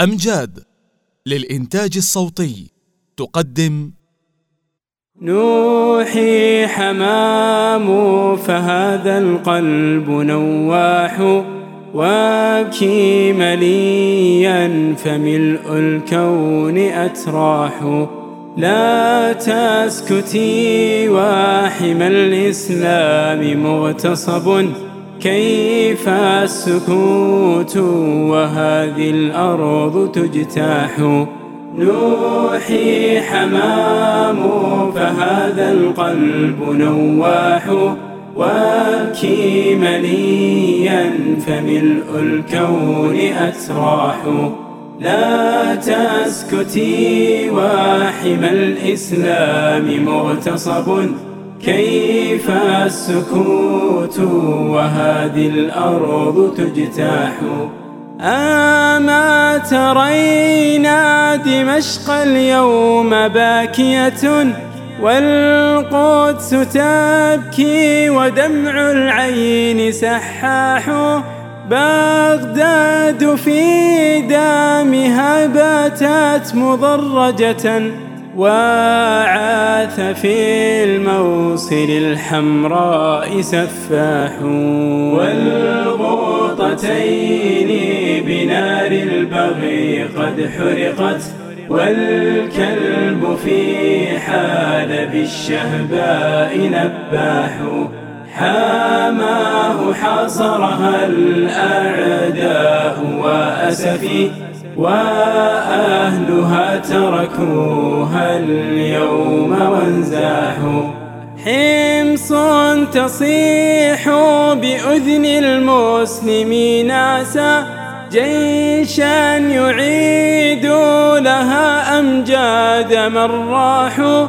أمجاد للإنتاج الصوتي تقدم. نوحي حمام فهذا القلب نواح. وابكي مليا فملء الكون أتراح. لا تسكتي واحم الإسلام مغتصب. كيف السكوت وهذه الأرض تجتاح؟ نوحي حمام فهذا القلب نواح. وابكي مليا فملء الكون أتراح لا تسكتي واحم الإسلام مغتصب. كيف السكوت وهذه الأرض تجتاح؟ أما ترينا دمشق اليوم باكية والقدس تبكي ودمع العين سحاح بغداد في دامها باتت مضرجة. وعاث في الموصل الحمراء سفاح والغوطتين بنار البغي قد حرقت والكلب في حالب الشهباء نباح حاماه حصرها الأعداء وأسفي وأهلها تركوها اليوم وانزاحوا. حمص تصيح بأذن المسلمين عسى. جيشا يعيد لها أمجاد من راحوا.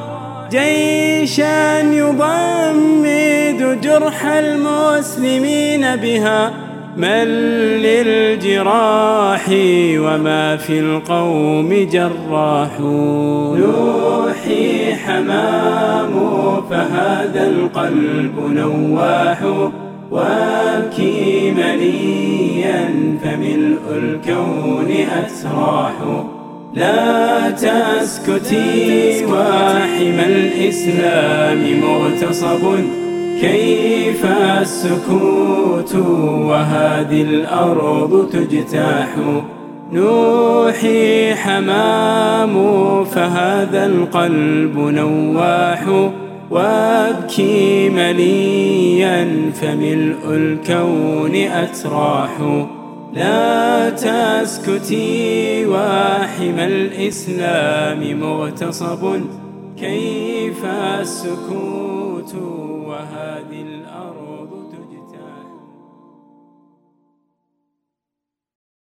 جيشا يضمد جرح المسلمين بها. من للجراح وما في القوم جراح نوحي حمام فهذا القلب نواح وابكي مليا فملء الكون أسراح. لا تسكتي واحم الإسلام مغتصب كيف السكوت وهذه الأرض تجتاح؟ نوحي حمام فهذا القلب نواح. وابكي مليا فملء الكون أتراح. لا تسكتي واحم الإسلام مغتصب كيف السكوت وهذه الأرض